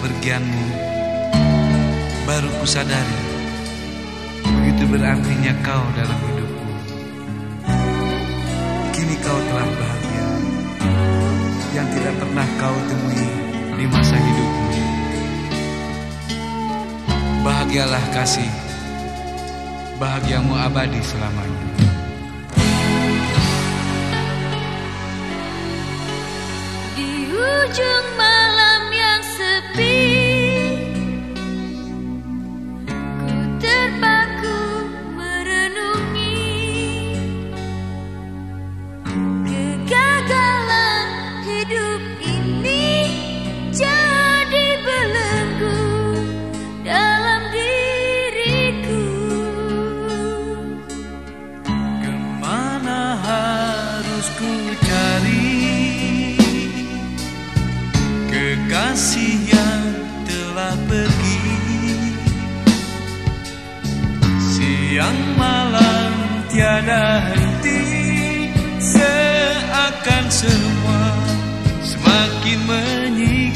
kepergianmu Baru ku sadari Begitu berartinya kau dalam hidupku. Kini kau telah bahagia Yang tidak pernah kau temui di masa hidupmu Bahagialah kasih Bahagiamu abadi selamanya. Ujung Kekasih yang telah pergi. Siang malam tiada henti Seakan semua semakin menjadi